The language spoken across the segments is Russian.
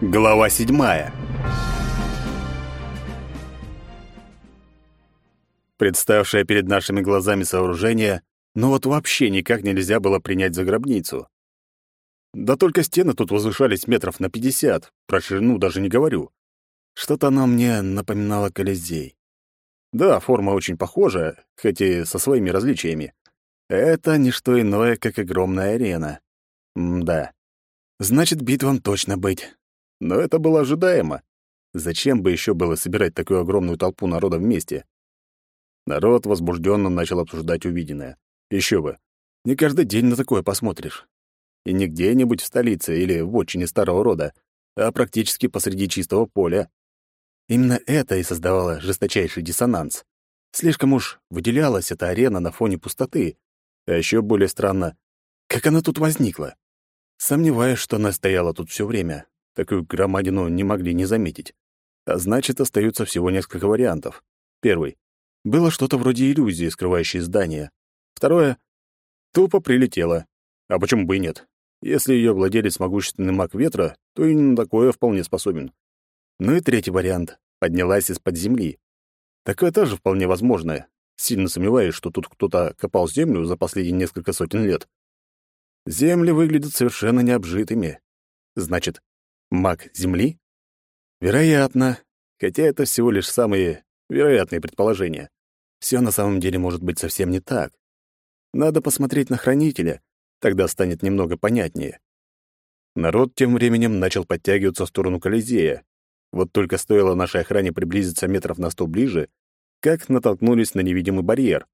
Глава седьмая. Представшее перед нашими глазами сооружение, ну вот вообще никак нельзя было принять за гробницу. Да только стены тут возвышались метров на пятьдесят, про ширину даже не говорю. Что-то оно мне напоминало Колизей. Да, форма очень похожа, хоть и со своими различиями. Это не что иное, как огромная арена. М да. Значит, битвам точно быть. Но это было ожидаемо. Зачем бы еще было собирать такую огромную толпу народа вместе? Народ возбужденно начал обсуждать увиденное. Еще бы. Не каждый день на такое посмотришь. И не где-нибудь в столице или в отчине старого рода, а практически посреди чистого поля. Именно это и создавало жесточайший диссонанс. Слишком уж выделялась эта арена на фоне пустоты. А еще более странно, как она тут возникла. Сомневаюсь, что она стояла тут все время, Такую громадину не могли не заметить. А значит, остаются всего несколько вариантов. Первый. Было что-то вроде иллюзии, скрывающей здание. Второе. Тупо прилетело. А почему бы и нет? Если ее владелец могущественный маг ветра, то и на такое вполне способен. Ну и третий вариант. Поднялась из-под земли. Такое тоже вполне возможно. Сильно сомневаюсь, что тут кто-то копал землю за последние несколько сотен лет. Земли выглядят совершенно необжитыми. Значит, Маг Земли? Вероятно, хотя это всего лишь самые вероятные предположения. Все на самом деле может быть совсем не так. Надо посмотреть на хранителя, тогда станет немного понятнее. Народ тем временем начал подтягиваться в сторону Колизея. Вот только стоило нашей охране приблизиться метров на сто ближе, как натолкнулись на невидимый барьер.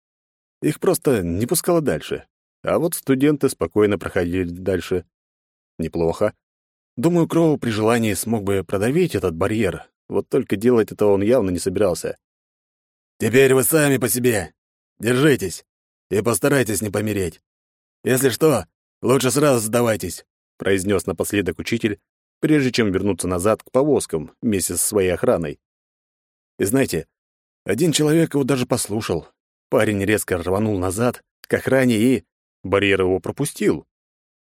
Их просто не пускало дальше. А вот студенты спокойно проходили дальше. Неплохо. Думаю, Кроу при желании смог бы продавить этот барьер, вот только делать этого он явно не собирался. «Теперь вы сами по себе. Держитесь и постарайтесь не помереть. Если что, лучше сразу сдавайтесь», — произнес напоследок учитель, прежде чем вернуться назад к повозкам вместе со своей охраной. И знаете, один человек его даже послушал. Парень резко рванул назад, к охране, и... Барьер его пропустил.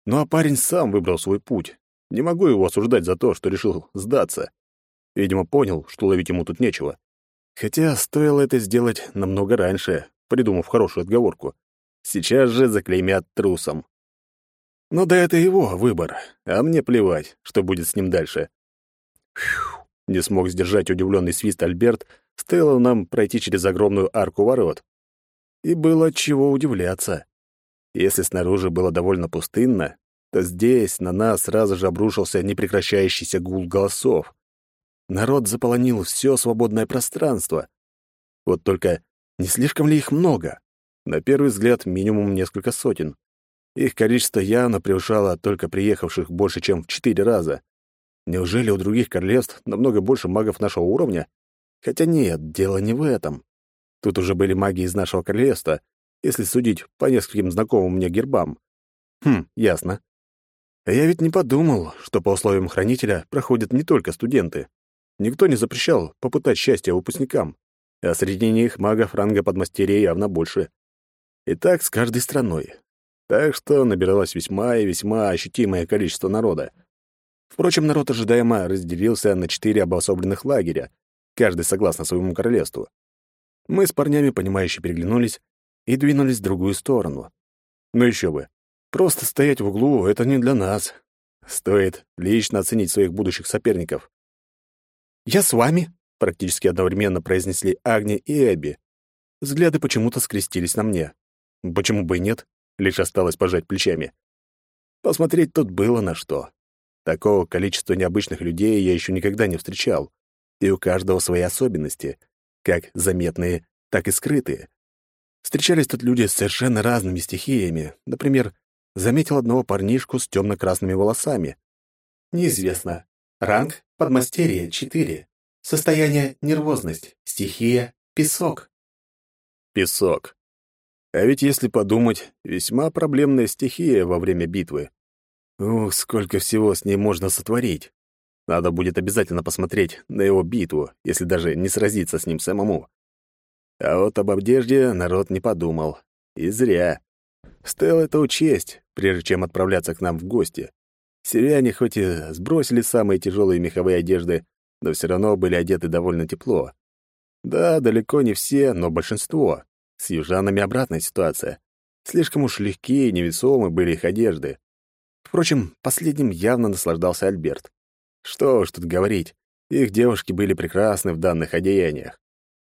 Ну а парень сам выбрал свой путь, не могу его осуждать за то, что решил сдаться. Видимо, понял, что ловить ему тут нечего. Хотя стоило это сделать намного раньше, придумав хорошую отговорку. Сейчас же заклеймят трусом. Но да это его выбор, а мне плевать, что будет с ним дальше. Фью, не смог сдержать удивленный свист Альберт, стоило нам пройти через огромную арку ворот. И было чего удивляться. Если снаружи было довольно пустынно, то здесь на нас сразу же обрушился непрекращающийся гул голосов. Народ заполонил все свободное пространство. Вот только не слишком ли их много? На первый взгляд, минимум несколько сотен. Их количество явно превышало только приехавших больше, чем в четыре раза. Неужели у других королевств намного больше магов нашего уровня? Хотя нет, дело не в этом. Тут уже были маги из нашего королевства, если судить по нескольким знакомым мне гербам. Хм, ясно. Я ведь не подумал, что по условиям хранителя проходят не только студенты. Никто не запрещал попытать счастье выпускникам, а среди них магов ранга подмастерья явно больше. И так с каждой страной. Так что набиралось весьма и весьма ощутимое количество народа. Впрочем, народ ожидаемо разделился на четыре обособленных лагеря, каждый согласно своему королевству. Мы с парнями, понимающе переглянулись и двинулись в другую сторону. Но еще бы, Просто стоять в углу — это не для нас. Стоит лично оценить своих будущих соперников. «Я с вами», — практически одновременно произнесли Агни и Эбби. Взгляды почему-то скрестились на мне. Почему бы и нет? Лишь осталось пожать плечами. Посмотреть тут было на что. Такого количества необычных людей я еще никогда не встречал. И у каждого свои особенности, как заметные, так и скрытые. Встречались тут люди с совершенно разными стихиями. Например, заметил одного парнишку с темно-красными волосами. Неизвестно. Ранг — подмастерье, 4. Состояние — нервозность. Стихия — песок. Песок. А ведь, если подумать, весьма проблемная стихия во время битвы. Ух, сколько всего с ней можно сотворить. Надо будет обязательно посмотреть на его битву, если даже не сразиться с ним самому. А вот об одежде народ не подумал. И зря. Стоило это учесть, прежде чем отправляться к нам в гости. Сирияне хоть и сбросили самые тяжелые меховые одежды, но все равно были одеты довольно тепло. Да, далеко не все, но большинство. С южанами обратная ситуация. Слишком уж легкие и невесомы были их одежды. Впрочем, последним явно наслаждался Альберт. Что уж тут говорить, их девушки были прекрасны в данных одеяниях.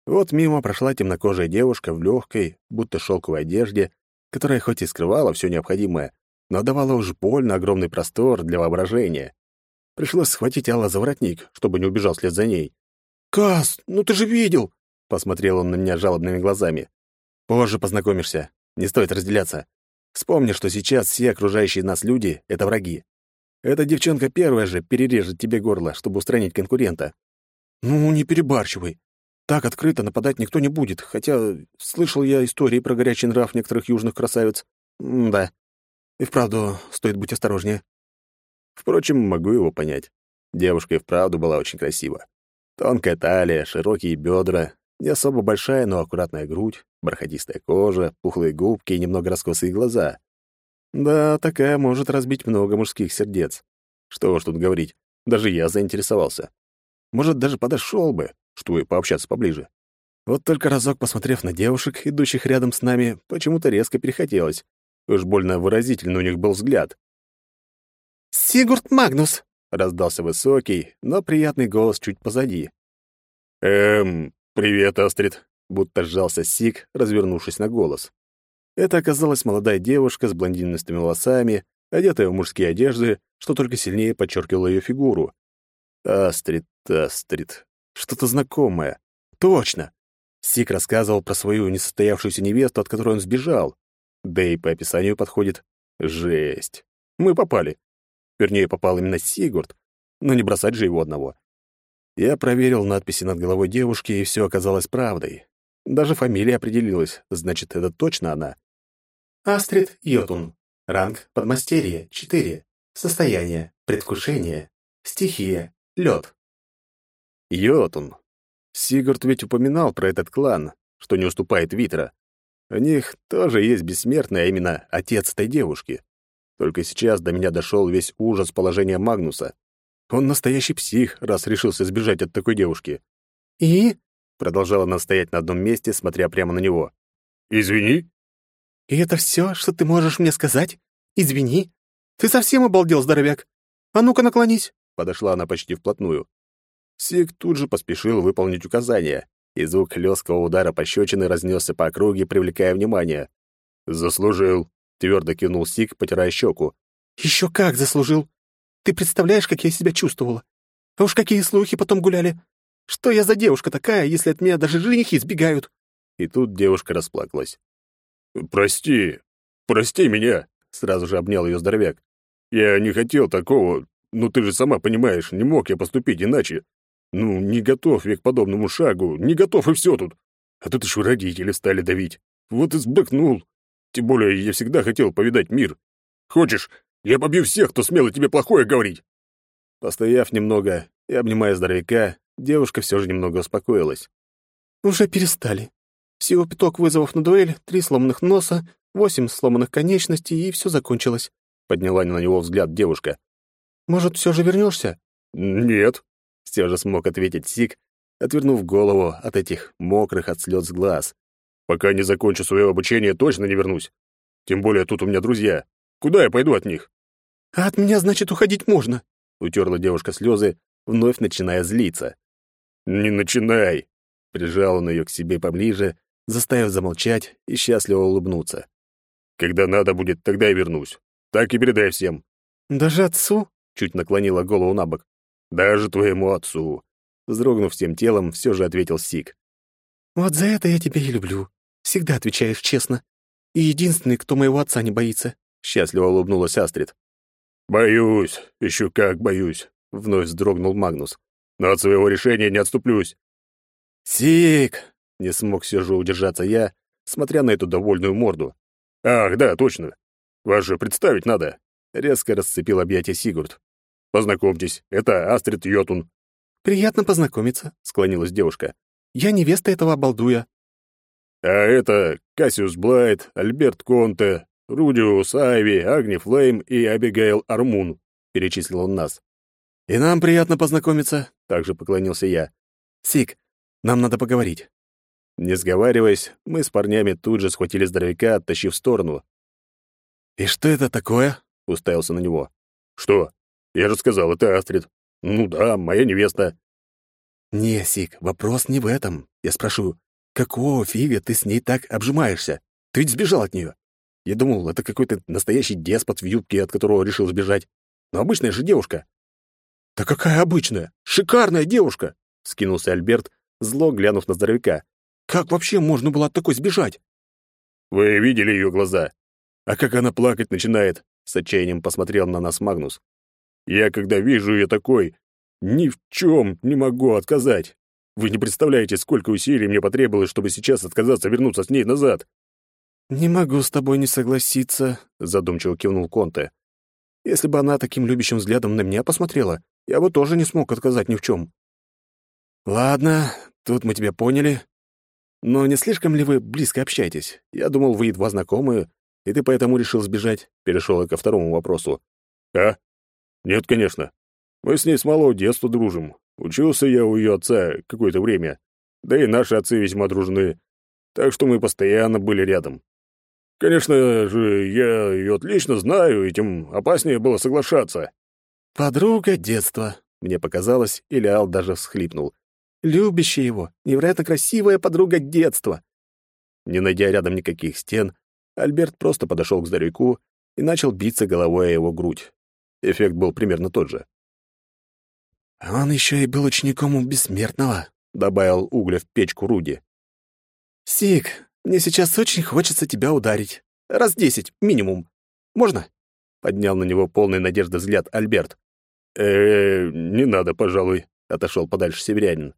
Вот мимо прошла темнокожая девушка в легкой, будто шелковой одежде, которая хоть и скрывала все необходимое, но давала уж больно огромный простор для воображения. Пришлось схватить Алла за воротник, чтобы не убежал вслед за ней. «Кас, ну ты же видел!» — посмотрел он на меня жалобными глазами. «Позже познакомишься. Не стоит разделяться. Вспомни, что сейчас все окружающие нас люди — это враги. Эта девчонка первая же перережет тебе горло, чтобы устранить конкурента. Ну, не перебарщивай. Так открыто нападать никто не будет, хотя слышал я истории про горячий нрав некоторых южных красавиц. М да. И вправду стоит быть осторожнее. Впрочем, могу его понять. Девушка и вправду была очень красива. Тонкая талия, широкие бедра, не особо большая, но аккуратная грудь, бархатистая кожа, пухлые губки и немного раскосые глаза. Да, такая может разбить много мужских сердец. Что уж тут говорить, даже я заинтересовался. Может, даже подошел бы, чтобы пообщаться поближе. Вот только разок посмотрев на девушек, идущих рядом с нами, почему-то резко перехотелось. Уж больно выразительный у них был взгляд. «Сигурд Магнус!» — раздался высокий, но приятный голос чуть позади. «Эм, привет, Астрид!» — будто сжался Сиг, развернувшись на голос. Это оказалась молодая девушка с блондинистыми волосами, одетая в мужские одежды, что только сильнее подчеркивало ее фигуру. Астрид, Астрид. Что-то знакомое. Точно! Сик рассказывал про свою несостоявшуюся невесту, от которой он сбежал. Да и по описанию подходит. Жесть. Мы попали. Вернее, попал именно Сигурд. Но не бросать же его одного. Я проверил надписи над головой девушки, и все оказалось правдой. Даже фамилия определилась, значит, это точно она. Астрид Йотун. Ранг подмастерье 4. Состояние предвкушение. Стихия лед. Йотун. Сигурд ведь упоминал про этот клан, что не уступает Витра. У них тоже есть бессмертный, а именно отец этой девушки. Только сейчас до меня дошел весь ужас положения Магнуса. Он настоящий псих, раз решился сбежать от такой девушки. «И?» — продолжала она стоять на одном месте, смотря прямо на него. «Извини?» «И это все, что ты можешь мне сказать? Извини? Ты совсем обалдел, здоровяк? А ну-ка наклонись!» Подошла она почти вплотную. Сик тут же поспешил выполнить указания, и звук хлесткого удара пощечины разнесся по округе, привлекая внимание. «Заслужил», — твердо кивнул Сик, потирая щеку. «Еще как заслужил! Ты представляешь, как я себя чувствовала? А уж какие слухи потом гуляли! Что я за девушка такая, если от меня даже женихи сбегают?» И тут девушка расплакалась. «Прости, прости меня!» — сразу же обнял ее здоровяк. «Я не хотел такого, но ты же сама понимаешь, не мог я поступить иначе. Ну, не готов я к подобному шагу, не готов и все тут. А тут еще родители стали давить. Вот и сбрыкнул. Тем более я всегда хотел повидать мир. Хочешь, я побью всех, кто смело тебе плохое говорить?» Постояв немного и обнимая здоровяка, девушка все же немного успокоилась. «Уже перестали. Всего пяток вызовов на дуэль, три сломанных носа, восемь сломанных конечностей, и все закончилось», — подняла на него взгляд девушка. «Может, все же вернешься? «Нет», — все же смог ответить Сик, отвернув голову от этих мокрых от слез глаз. «Пока не закончу свое обучение, точно не вернусь. Тем более тут у меня друзья. Куда я пойду от них?» «А от меня, значит, уходить можно?» — утерла девушка слезы, вновь начиная злиться. «Не начинай!» — прижал он ее к себе поближе, заставив замолчать и счастливо улыбнуться. «Когда надо будет, тогда и вернусь. Так и передай всем». «Даже отцу?» — чуть наклонила голову на бок. «Даже твоему отцу!» Вздрогнув всем телом, все же ответил Сик. «Вот за это я тебя и люблю. Всегда отвечаешь честно. И единственный, кто моего отца не боится», — счастливо улыбнулась Астрид. «Боюсь, еще как боюсь», — вновь вздрогнул Магнус. «Но от своего решения не отступлюсь». «Сик!» — не смог все же удержаться я, смотря на эту довольную морду. «Ах, да, точно. Вас же представить надо!» — резко расцепил объятия Сигурд. Познакомьтесь, это Астрид Йотун». «Приятно познакомиться», — склонилась девушка. «Я невеста этого обалдуя». «А это Кассиус Блайт, Альберт Конте, Рудиус Айви, Агни Флейм и Абигейл Армун», — перечислил он нас. «И нам приятно познакомиться», — также поклонился я. «Сик, нам надо поговорить». Не сговариваясь, мы с парнями тут же схватили здоровяка, оттащив в сторону. «И что это такое?» — уставился на него. «Что? Я же сказал, это Астрид. Ну да, моя невеста». «Не, Сик, вопрос не в этом. Я спрошу, какого фига ты с ней так обжимаешься? Ты ведь сбежал от нее. Я думал, это какой-то настоящий деспот в юбке, от которого решил сбежать. Но обычная же девушка. «Да какая обычная? Шикарная девушка!» — скинулся Альберт, зло глянув на здоровяка. «Как вообще можно было от такой сбежать?» «Вы видели ее глаза? А как она плакать начинает?» — с отчаянием посмотрел на нас Магнус. «Я, когда вижу ее такой, ни в чем не могу отказать. Вы не представляете, сколько усилий мне потребовалось, чтобы сейчас отказаться вернуться с ней назад». «Не могу с тобой не согласиться», — задумчиво кивнул Конте. «Если бы она таким любящим взглядом на меня посмотрела, я бы тоже не смог отказать ни в чем. Ладно, тут мы тебя поняли. Но не слишком ли вы близко общаетесь? Я думал, вы едва знакомы, и ты поэтому решил сбежать. Перешел я ко второму вопросу. А? Нет, конечно. Мы с ней с малого детства дружим. Учился я у ее отца какое-то время. Да и наши отцы весьма дружны. Так что мы постоянно были рядом. Конечно же, я ее отлично знаю, и тем опаснее было соглашаться. «Подруга детства», — мне показалось, или Ал даже всхлипнул. «Любящая его, невероятно красивая подруга детства». Не найдя рядом никаких стен, Альберт просто подошел к здоровяку и начал биться головой о его грудь. Эффект был примерно тот же. «Он еще и был учеником у Бессмертного», — добавил угля в печку Руди. «Сик, мне сейчас очень хочется тебя ударить. Раз десять, минимум. Можно?» Поднял на него полный надежды взгляд Альберт. э, не надо, пожалуй», — отошел подальше северянин.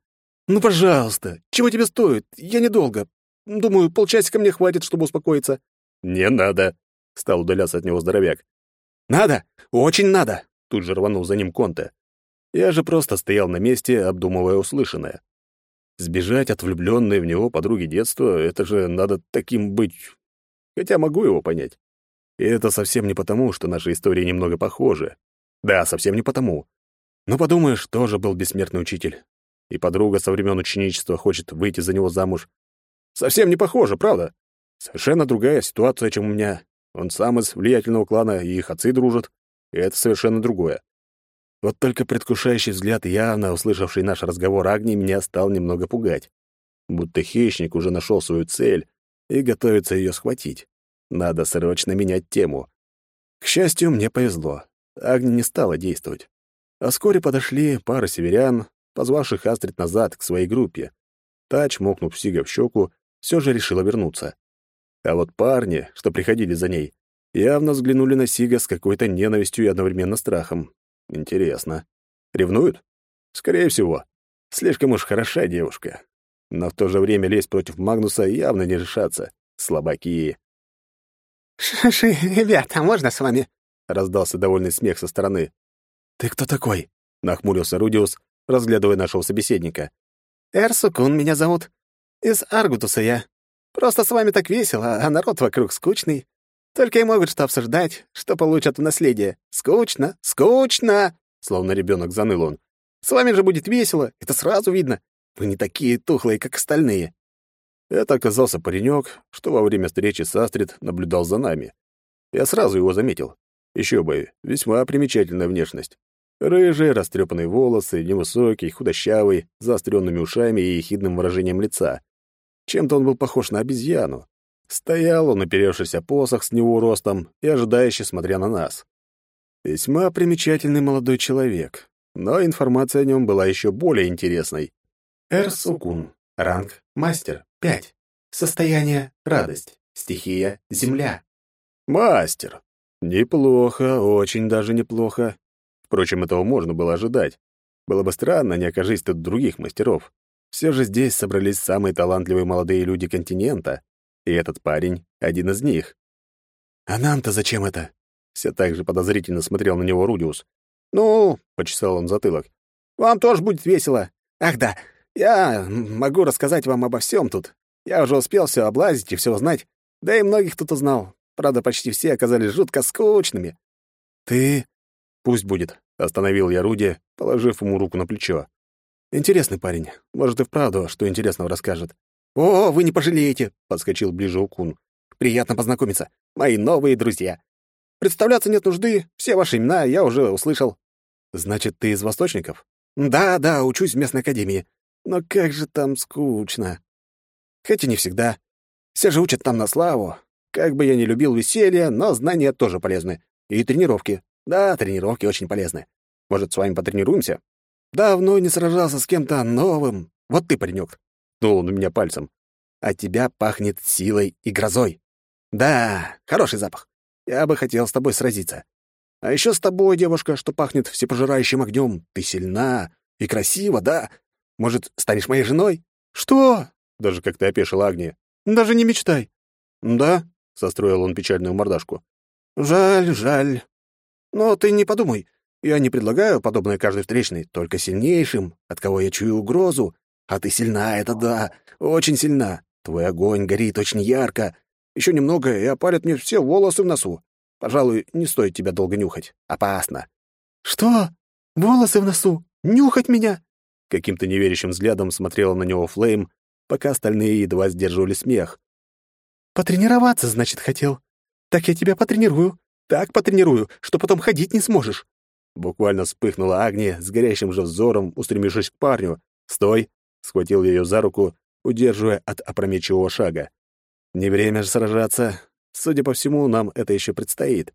«Ну, пожалуйста, чего тебе стоит? Я недолго. Думаю, полчасика мне хватит, чтобы успокоиться». «Не надо», — стал удаляться от него здоровяк. «Надо! Очень надо!» — тут же рванул за ним Конте. Я же просто стоял на месте, обдумывая услышанное. Сбежать от влюбленной в него подруги детства — это же надо таким быть. Хотя могу его понять. И это совсем не потому, что наши истории немного похожи. Да, совсем не потому. Но подумаешь, тоже был бессмертный учитель. И подруга со времен ученичества хочет выйти за него замуж. Совсем не похоже, правда? Совершенно другая ситуация, чем у меня. Он сам из влиятельного клана, и их отцы дружат. И это совершенно другое. Вот только предвкушающий взгляд, явно услышавший наш разговор Агни, меня стал немного пугать. Будто хищник уже нашел свою цель и готовится ее схватить. Надо срочно менять тему. К счастью, мне повезло. Агни не стала действовать. А вскоре подошли пара северян, позвавших Астрид назад к своей группе. Та, чмокнув Сига в щеку, все же решила вернуться. А вот парни, что приходили за ней, явно взглянули на Сига с какой-то ненавистью и одновременно страхом. Интересно. Ревнуют? Скорее всего. Слишком уж хороша девушка. Но в то же время лезть против Магнуса явно не решаться. Слабаки. «Шиши, ребята, можно с вами?» — раздался довольный смех со стороны. «Ты кто такой?» — нахмурился Рудиус, разглядывая нашего собеседника. «Эрсукун меня зовут. Из Аргутуса я. Просто с вами так весело, а народ вокруг скучный. Только и могут что обсуждать, что получат в наследие. Скучно, скучно!» Словно ребенок заныл он. «С вами же будет весело, это сразу видно. Вы не такие тухлые, как остальные. Это оказался паренек, что во время встречи с Астрид наблюдал за нами. Я сразу его заметил. Еще бы, весьма примечательная внешность. Рыжие, растрепанные волосы, невысокий, худощавый, заостренными ушами и ехидным выражением лица. Чем-то он был похож на обезьяну. Стоял он, оперевшийся посох с него ростом и ожидающе смотря на нас. Весьма примечательный молодой человек, но информация о нем была еще более интересной. Эрсукун. Ранг — мастер. 5. Состояние — радость. Стихия — земля. Мастер. Неплохо, очень даже неплохо. Впрочем, этого можно было ожидать. Было бы странно, не окажись тут других мастеров. Все же здесь собрались самые талантливые молодые люди континента, и этот парень — один из них. «А нам-то зачем это?» Все так же подозрительно смотрел на него Рудиус. «Ну», — почесал он затылок, — «вам тоже будет весело. Ах да, я могу рассказать вам обо всем тут. Я уже успел все облазить и все узнать. Да и многих тут узнал. Правда, почти все оказались жутко скучными. Ты... Пусть будет, остановил я Руди, положив ему руку на плечо. Интересный парень. Может, и вправду, что интересного расскажет. «О, вы не пожалеете!» — подскочил ближе Укун. «Приятно познакомиться. Мои новые друзья. Представляться нет нужды, все ваши имена я уже услышал». «Значит, ты из восточников?» «Да, да, учусь в местной академии. Но как же там скучно. Хоть и не всегда. Все же учат там на славу. Как бы я ни любил веселье, но знания тоже полезны. И тренировки. Да, тренировки очень полезны. Может, с вами потренируемся? Давно не сражался с кем-то новым. Вот ты, паренек. Ткнул он меня пальцем. «А тебя пахнет силой и грозой. Да, хороший запах. Я бы хотел с тобой сразиться. А еще с тобой, девушка, что пахнет всепожирающим огнем. Ты сильна и красива, да? Может, станешь моей женой?» «Что?» — даже как-то опешила Агния. «Даже не мечтай». «Да?» — состроил он печальную мордашку. «Жаль, жаль. Но ты не подумай. Я не предлагаю подобное каждой встречной, только сильнейшим, от кого я чую угрозу, а ты сильна, это да, очень сильна. Твой огонь горит очень ярко. Еще немного, и опалят мне все волосы в носу. Пожалуй, не стоит тебя долго нюхать. Опасно». «Что? Волосы в носу? Нюхать меня?» Каким-то неверящим взглядом смотрела на него Флейм, пока остальные едва сдерживали смех. «Потренироваться, значит, хотел. Так я тебя потренирую. Так потренирую, что потом ходить не сможешь». Буквально вспыхнула Агния с горящим же взором, устремившись к парню. «Стой!» схватил ее за руку, удерживая от опрометчивого шага. Не время же сражаться. Судя по всему, нам это еще предстоит.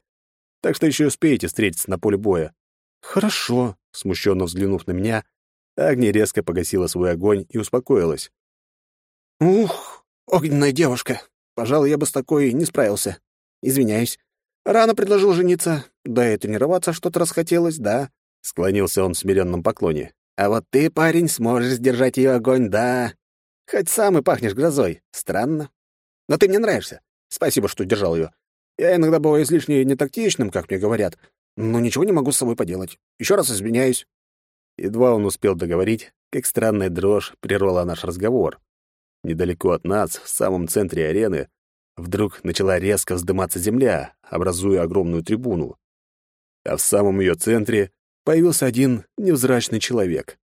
Так что еще успеете встретиться на поле боя. Хорошо, смущенно взглянув на меня, Агния резко погасила свой огонь и успокоилась. Ух, огненная девушка. Пожалуй, я бы с такой не справился. Извиняюсь. Рано предложил жениться, да и тренироваться что-то расхотелось, да? Склонился он в смиренном поклоне. А вот ты, парень, сможешь сдержать ее огонь, да. Хоть сам и пахнешь грозой. Странно. Но ты мне нравишься. Спасибо, что держал ее. Я иногда бываю излишне нетактичным, как мне говорят, но ничего не могу с собой поделать. Еще раз извиняюсь». Едва он успел договорить, как странная дрожь прервала наш разговор. Недалеко от нас, в самом центре арены, вдруг начала резко вздыматься земля, образуя огромную трибуну. А в самом ее центре появился один невзрачный человек.